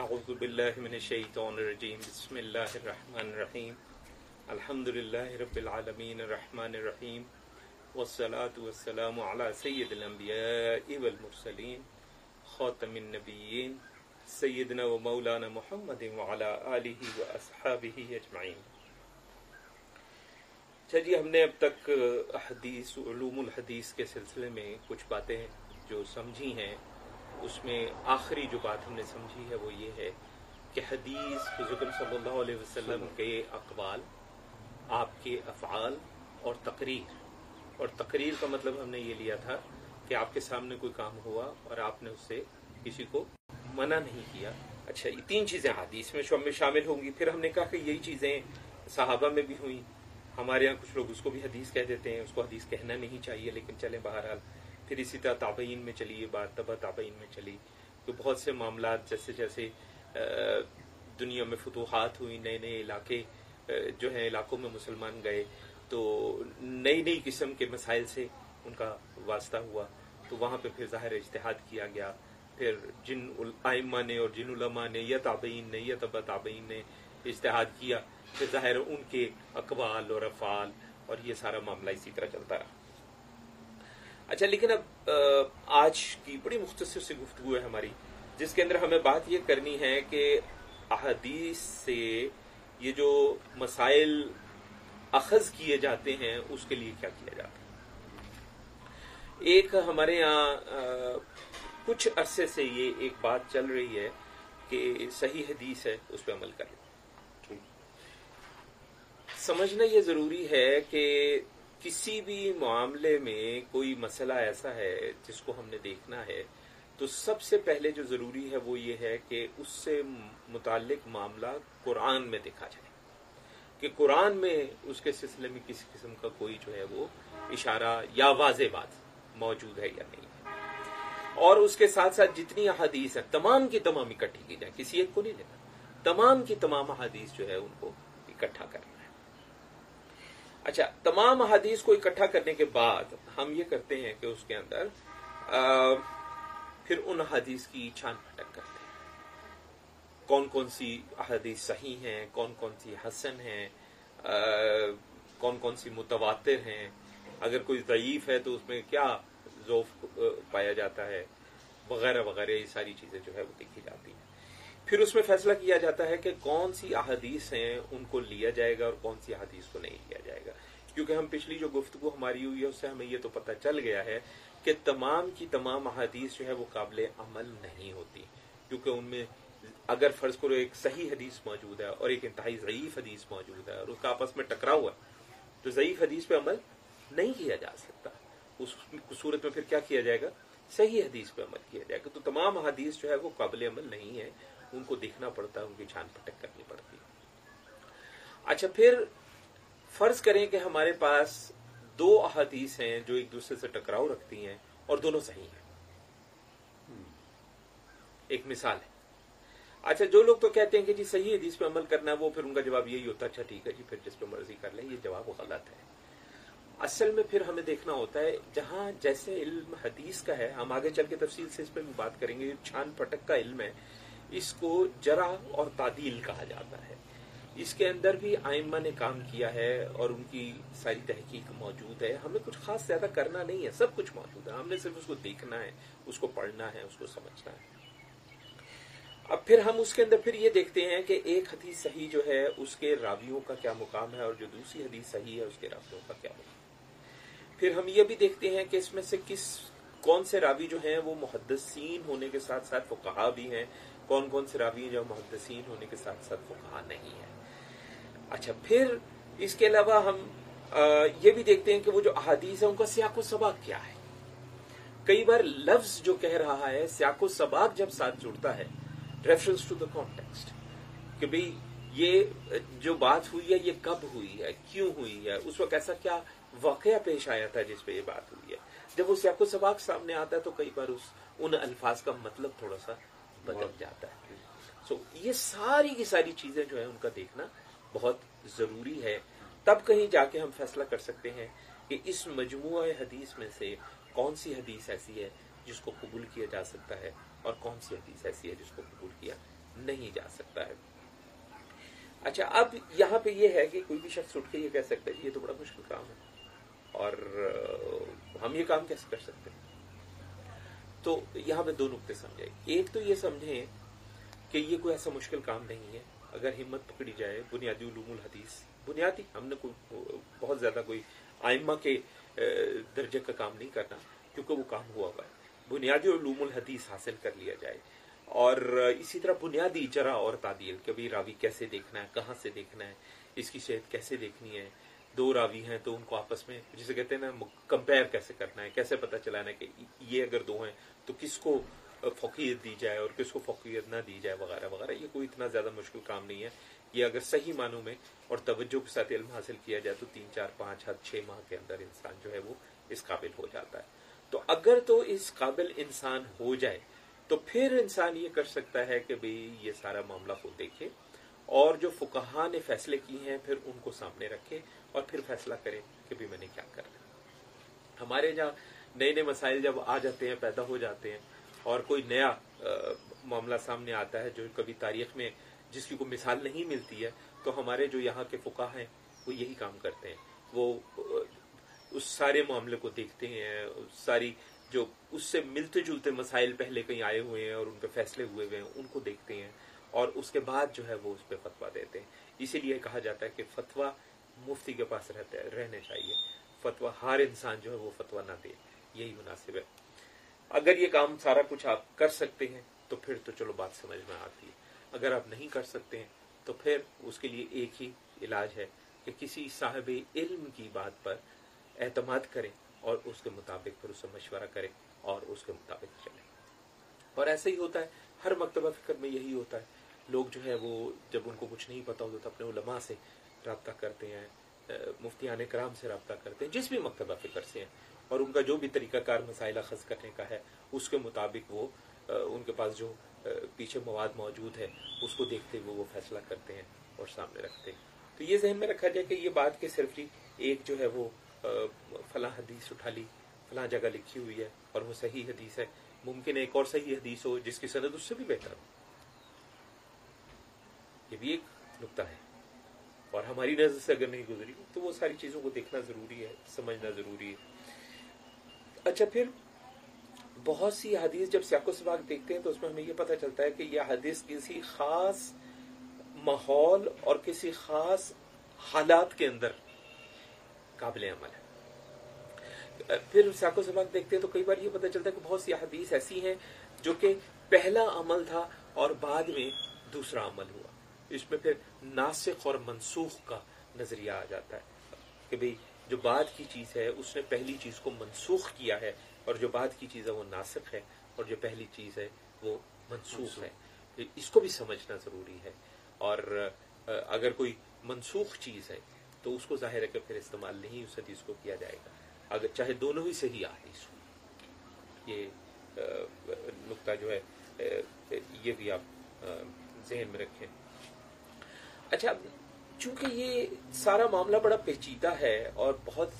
اعوذ باللہ من الشیطان الرجیم، بسم اللہ الرحمن الرحیم الحمد للہ رب العالمین الرحمن الرحیم، والصلاة والسلام على سید الانبیاء والمرسلین، خاتم النبیین، سیدنا و مولانا محمد وعلى آلہ و اصحابہ اجمعین۔ اچھا جی ہم نے اب تک حدیث علوم الحدیث کے سلسلے میں کچھ باتیں جو سمجھی ہیں اس میں آخری جو بات ہم نے سمجھی ہے وہ یہ ہے کہ حدیث حضرت صلی اللہ علیہ وسلم کے اقوال، آپ کے افعال اور تقریر۔ اور تقریر کا مطلب ہم نے یہ لیا تھا کہ آپ کے سامنے کوئی کام ہوا اور آپ نے اس سے کسی کو منع نہیں کیا۔ اچھا یہ تین چیزیں حدیث میں میں شامل ہوں گی۔ پھر ہم نے کہا کہ یہی چیزیں صحابہ میں بھی ہوئیں۔ ہمارے یہاں کچھ لوگ اس کو بھی حدیث کہہ دیتے ہیں، اس کو حدیث کہنا نہیں چاہیے، لیکن چلیں بہرحال پھر اسی طرح تابعین میں چلی یہ بات تبا تابعین میں چلی۔ تو بہت سے معاملات جیسے جیسے دنیا میں فتوحات ہوئی، نئے نئے علاقے جو ہیں علاقوں میں مسلمان گئے۔ تو نئی نئی قسم کے مسائل سے ان کا واسطہ ہوا۔ تو وہاں پہ پھر ظاہر اجتہاد کیا گیا۔ پھر جن آئمہ نے اور جن علماء نے، یا تابعین نے، یا تبا تابعین نے اجتہاد کیا، پھر ظاہر ان کے اقوال اور افعال اور یہ سارا معاملہ اسی طرح چلتا رہا۔ اچھا لیکن اب آج کی بڑی مختصر سی گفتگو ہے ہماری جس کے اندر ہمیں بات یہ کرنی ہے کہ احادیث سے یہ جو مسائل اخذ کیے جاتے ہیں اس کے لیے کیا کیا جاتا ہے؟ ایک ہمارے یہاں کچھ عرصے سے یہ ایک بات چل رہی ہے کہ صحیح حدیث ہے اس پہ عمل کر سمجھنا یہ ضروری ہے کہ کسی بھی معاملے میں کوئی مسئلہ ایسا ہے جس کو ہم نے دیکھنا ہے، تو سب سے پہلے جو ضروری ہے وہ یہ ہے کہ اس سے متعلق معاملہ قرآن میں دیکھا جائے۔ کہ قرآن میں اس کے سلسلے میں کسی قسم کا کوئی جو ہے وہ اشارہ یا واضح بات موجود ہے یا نہیں ہے۔ اور اس کے ساتھ ساتھ جتنی احادیث ہیں، تمام کی تمام اکٹھی کی جائے، کسی ایک کو نہیں لینا تمام کی تمام احادیث جو ہے ان کو اکٹھا کرنا۔ اچھا تمام احادیث کو اکٹھا کرنے کے بعد ہم یہ کرتے ہیں کہ اس کے اندر پھر ان احادیث کی چھان پھٹک کرتے ہیں۔ کون کون سی احادیث صحیح ہیں، کون کون سی حسن ہیں کون کون سی متواتر ہیں۔ اگر کوئی ضعیف ہے تو اس میں کیا ذوف پایا جاتا ہے۔ وغیرہ وغیرہ، یہ ساری چیزیں جو ہے وہ دیکھی جاتی ہیں۔ پھر اس میں فیصلہ کیا جاتا ہے کہ کون سی احادیث ہیں ان کو لیا جائے گا اور کون سی احادیث کو نہیں لیا جائے گا۔ کیونکہ ہم پچھلی جو گفتگو ہماری ہوئی ہے، اس سے ہمیں یہ تو پتہ چل گیا ہے کہ تمام کی تمام احادیث جو ہے وہ قابل عمل نہیں ہوتی۔ کیونکہ ان میں اگر فرض کرو ایک صحیح حدیث موجود ہے اور ایک انتہائی ضعیف حدیث موجود ہے اور اس کا آپس میں ٹکرا ہوا تو ضعیف حدیث پہ عمل نہیں کیا جا سکتا۔ اس صورت میں پھر کیا کیا جائے گا؟ صحیح حدیث پہ عمل کیا جائے گا۔ تو تمام حدیث جو ہے وہ قابل عمل نہیں ہے ان کو دیکھنا پڑتا ہے، ان کی چھان پٹک کرنی پڑتی اچھا پھر فرض کریں کہ ہمارے پاس دو احادیث ہیں جو ایک دوسرے سے ٹکراؤ رکھتی ہیں اور دونوں صحیح ہیں۔ ایک مثال ہے۔ اچھا جو لوگ تو کہتے ہیں کہ جی صحیح حدیث پہ عمل کرنا ہے، وہ پھر ان کا جواب یہی ہوتا ہے اچھا ٹھیک ہے جی پھر جس پہ مرضی کر لیں، یہ جواب غلط ہے۔ اصل میں پھر ہمیں دیکھنا ہوتا ہے، جہاں جیسے علم حدیث کا ہے، ہم آگے چل کے تفصیل سے اس پہ بھی بات کریں گے چھان پٹک کا علم ہے۔ اس کو جرا اور تعدیل کہا جاتا ہے۔ اس کے اندر بھی آئمہ نے کام کیا ہے اور ان کی ساری تحقیق موجود ہے۔ ہمیں کچھ خاص زیادہ کرنا نہیں ہے، سب کچھ موجود ہے۔ ہم نے صرف اس کو دیکھنا ہے، اس کو پڑھنا ہے، اس کو سمجھنا ہے۔ اب پھر ہم اس کے اندر پھر یہ دیکھتے ہیں کہ ایک حدیث صحیح جو ہے، اس کے راویوں کا کیا مقام ہے اور جو دوسری حدیث صحیح ہے، اس کے راویوں کا کیا مقام پھر ہم یہ بھی دیکھتے ہیں کہ اس میں سے کس، کون سے راوی جو ہیں، وہ محدثین ہونے کے ساتھ ساتھ وہ کہا بھی ہیں۔ کون کون سے راوی ہیں جو محدثین ہونے کے ساتھ ساتھ وہ کہا نہیں ہے اچھا پھر اس کے علاوہ ہم یہ بھی دیکھتے ہیں کہ وہ جو احادیث ہے ان کا سیاق و سباق کیا ہے؟ کئی بار لفظ جو کہہ رہا ہے، سیاق و سباق جب ساتھ جڑتا ہے ریفرنس ٹو دا کانٹیکسٹ کہ بھئی یہ جو بات ہوئی ہے، یہ کب ہوئی ہے، کیوں ہوئی ہے؟ اس وقت ایسا کیا واقعہ پیش آیا تھا جس پہ یہ بات ہوئی ہے؟ جب وہ سیاق و سباق سامنے آتا ہے تو کئی بار اس، ان الفاظ کا مطلب تھوڑا سا بدل جاتا ہے۔ سو یہ ساری کی ساری چیزیں جو ہے ان کا دیکھنا بہت ضروری ہے۔ تب کہیں جا کے ہم فیصلہ کر سکتے ہیں کہ اس مجموعہ حدیث میں سے کون سی حدیث ایسی ہے جس کو قبول کیا جا سکتا ہے اور کون سی حدیث ایسی ہے جس کو قبول کیا نہیں جا سکتا ہے۔ اچھا اب یہاں پہ یہ ہے کہ کوئی بھی شخص اٹھ کے یہ کہہ سکتا ہے یہ تو بڑا مشکل کام ہے اور ہم یہ کام کیسے کر سکتے ہیں؟ تو یہاں پہ دو نقطے سمجھے۔ ایک تو یہ سمجھیں کہ یہ کوئی ایسا مشکل کام نہیں ہے۔ اگر ہمت پکڑی جائے، بنیادی علوم الحدیث، بنیادی ہم نے کوئی بہت زیادہ کوئی آئمہ کے درجے کا کام نہیں کرنا، کیونکہ وہ کام ہوا ہوا ہے۔ بنیادی علوم الحدیث حاصل کر لیا جائے۔ اور اسی طرح بنیادی جرا اور تعدیل، کہ راوی کیسے دیکھنا ہے، کہاں سے دیکھنا ہے، اس کی صحت کیسے دیکھنی ہے دو راوی ہیں تو ان کو آپس میں جسے کہتے ہیں نا کمپیئر کیسے کرنا ہے؟ کیسے پتا چلانا ہے کہ یہ اگر دو ہیں تو کس کو فوقیت دی جائے اور کس کو فوقیت نہ دی جائے وغیرہ وغیرہ، یہ کوئی اتنا زیادہ مشکل کام نہیں ہے۔ یہ اگر صحیح معنوں میں اور توجہ کے ساتھ علم حاصل کیا جائے تو تین، چار، پانچ حد چھ ماہ کے اندر انسان جو ہے وہ اس قابل ہو جاتا ہے۔ تو اگر تو اس قابل انسان ہو جائے تو پھر انسان یہ کر سکتا ہے کہ بھئی یہ سارا معاملہ کو دیکھے۔ اور جو فکہ نے فیصلے کی ہیں، پھر ان کو سامنے رکھے اور پھر فیصلہ کرے کہ بھی میں نے کیا کرنا ہمارے جہاں نئے نئے مسائل جب آ جاتے ہیں، پیدا ہو جاتے ہیں اور کوئی نیا معاملہ سامنے آتا ہے جو کبھی تاریخ میں جس کی کوئی مثال نہیں ملتی ہے، تو ہمارے جو یہاں کے فکا ہیں، وہ یہی کام کرتے ہیں۔ وہ اس سارے معاملے کو دیکھتے ہیں ساری جو اس سے ملتے جلتے مسائل پہلے کہیں آئے ہوئے ہیں اور ان پہ فیصلے ہوئے ہوئے ہیں، ان کو دیکھتے ہیں۔ اور اس کے بعد جو ہے وہ اس پہ فتوا دیتے ہیں۔ اسی لیے کہا جاتا ہے کہ فتوا مفتی کے پاس رہتے رہنے چاہیے۔ فتوا ہر انسان جو ہے وہ فتوا نہ دے۔ یہی مناسب ہے۔ اگر یہ کام سارا کچھ آپ کر سکتے ہیں، تو پھر تو چلو بات سمجھ میں آتی ہے۔ اگر آپ نہیں کر سکتے ہیں، تو پھر اس کے لیے ایک ہی علاج ہے کہ کسی صاحب علم کی بات پر اعتماد کریں اور اس کے مطابق پھر اس سے مشورہ کریں اور اس کے مطابق چلیں۔ اور ایسا ہی ہوتا ہے۔ ہر مکتبہ فکر میں یہی ہوتا ہے لوگ جو ہے وہ جب ان کو کچھ نہیں پتا ہوتا تو اپنے علماء سے رابطہ کرتے ہیں مفتیان کرام سے رابطہ کرتے ہیں، جس بھی مکتبہ فکر سے ہیں۔ اور ان کا جو بھی طریقہ کار مسائل اخذ کرنے کا ہے، اس کے مطابق وہ ان کے پاس جو پیچھے مواد موجود ہے، اس کو دیکھتے ہوئے وہ فیصلہ کرتے ہیں اور سامنے رکھتے ہیں۔ تو یہ ذہن میں رکھا جائے کہ یہ بات کہ صرف ایک جو ہے وہ فلاں حدیث اٹھا لی، فلاں جگہ لکھی ہوئی ہے اور وہ صحیح حدیث ہے۔ ممکن ایک اور صحیح حدیث ہو جس کی سند اس سے بھی بہتر ہو۔ یہ بھی ایک نقطہ ہے۔ اور ہماری نظر سے اگر نہیں گزری تو وہ ساری چیزوں کو دیکھنا ضروری ہے، سمجھنا ضروری ہے۔ اچھا پھر بہت سی حدیث جب سیاق و سباق دیکھتے ہیں تو اس میں ہمیں یہ پتہ چلتا ہے کہ یہ حدیث کسی خاص ماحول اور کسی خاص حالات کے اندر قابل عمل ہے۔ پھر سیاق و سباق دیکھتے ہیں تو کئی بار یہ پتہ چلتا ہے کہ بہت سی حدیث ایسی ہیں جو کہ پہلا عمل تھا اور بعد میں دوسرا عمل ہوا۔ اس میں پھر ناسخ اور منسوخ کا نظریہ آ جاتا ہے کہ بھئی جو بعد کی چیز ہے، اس نے پہلی چیز کو منسوخ کیا ہے اور جو بعد کی چیز ہے وہ ناسخ ہے اور جو پہلی چیز ہے وہ منسوخ ہے۔ اس کو بھی سمجھنا ضروری ہے۔ اور اگر کوئی منسوخ چیز ہے تو اس کو ظاہر ہے کہ پھر استعمال نہیں، اس حدیث کو کیا جائے گا۔ اگر چاہے دونوں ہی صحیح حدیث ہو یہ نقطہ جو ہے یہ بھی آپ ذہن میں رکھیں۔ اچھا چونکہ یہ سارا معاملہ بڑا پیچیدہ ہے اور بہت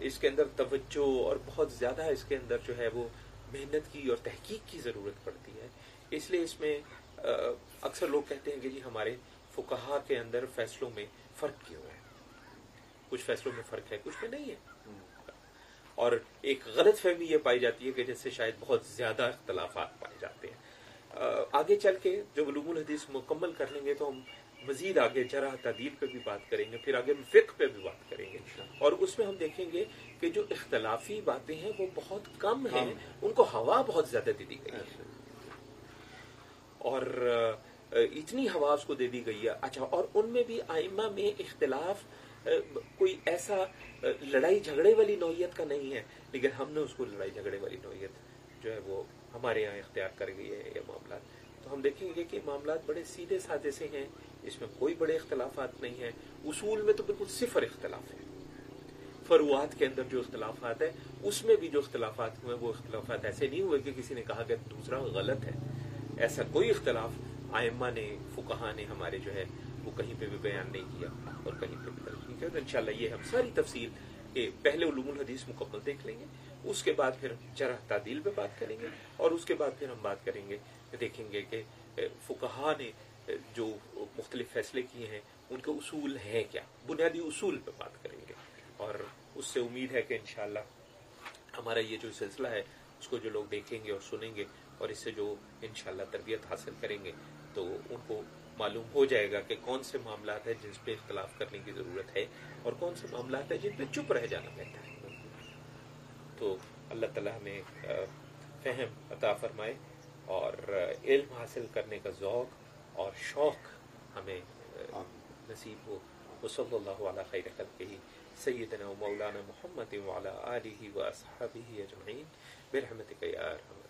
اس کے اندر توجہ اور بہت زیادہ اس کے اندر جو ہے وہ محنت کی اور تحقیق کی ضرورت پڑتی ہے۔ اس لیے اس میں اکثر لوگ کہتے ہیں کہ جی ہمارے فکہ کے اندر فیصلوں میں فرق کیوں ہے؟ کچھ فیصلوں میں فرق ہے، کچھ میں نہیں ہے۔ اور ایک غلط فہمی یہ پائی جاتی ہے کہ جس سے شاید بہت زیادہ اختلافات پائے جاتے ہیں۔ آگے چل کے جو علوم الحدیث مکمل کر لیں گے تو ہم مزید آگے جرح تعدیل پہ بھی بات کریں گے پھر آگے فقہ پہ بھی بات کریں گے۔ اور اس میں ہم دیکھیں گے کہ جو اختلافی باتیں ہیں وہ بہت کم ہیں ان کو ہوا بہت زیادہ دے دی گئی ہے۔ اور اتنی ہوا اس کو دے دی گئی ہے۔ اچھا اور ان میں بھی آئمہ میں اختلاف کوئی ایسا لڑائی جھگڑے والی نوعیت کا نہیں ہے لیکن ہم نے اس کو لڑائی جھگڑے والی نوعیت جو ہے وہ ہمارے یہاں اختیار کر گئی ہے یہ معاملات۔ تو ہم دیکھیں گے کہ معاملات بڑے سیدھے سادے سے ہیں، اس میں کوئی بڑے اختلافات نہیں ہیں۔ اصول میں تو بالکل صفر اختلاف ہے۔ فروعات کے اندر جو اختلافات ہیں، اس میں بھی جو اختلافات ہوئے وہ اختلافات ایسے نہیں ہوئے کہ کسی نے کہا کہ دوسرا غلط ہے۔ ایسا کوئی اختلاف آئمہ نے فکہ نے ہمارے جو ہے، وہ کہیں پہ بھی بیان نہیں کیا اور کہیں پہ بھی نہیں کیا۔ تو انشاءاللہ یہ ہم ساری تفصیل کہ پہلے علوم الحدیث مکمل دیکھ لیں گے۔ اس کے بعد پھر جرح تعدیل پہ بات کریں گے اور اس کے بعد پھر ہم بات کریں گے دیکھیں گے کہ فکہ نے جو مختلف فیصلے کیے ہیں، ان کے اصول ہیں کیا؟ بنیادی اصول پہ بات کریں گے۔ اور اس سے امید ہے کہ انشاءاللہ ہمارا یہ جو سلسلہ ہے، اس کو جو لوگ دیکھیں گے اور سنیں گے اور اس سے جو انشاءاللہ تربیت حاصل کریں گے، تو ان کو معلوم ہو جائے گا کہ کون سے معاملات ہیں جن پہ اختلاف کرنے کی ضرورت ہے اور کون سے معاملات ہیں جن پہ چپ رہ جانا بہتر ہے۔ تو اللہ تعالیٰ ہمیں فہم عطا فرمائے۔ اور علم حاصل کرنے کا ذوق اور شوق ہمیں نصیب ہو۔ وصلی اللہ علیہ خیر خلقہ سیدنا و مولانا محمد وعلا آلہ و اصحابہ اجمعین۔ برحمتک یا ارحم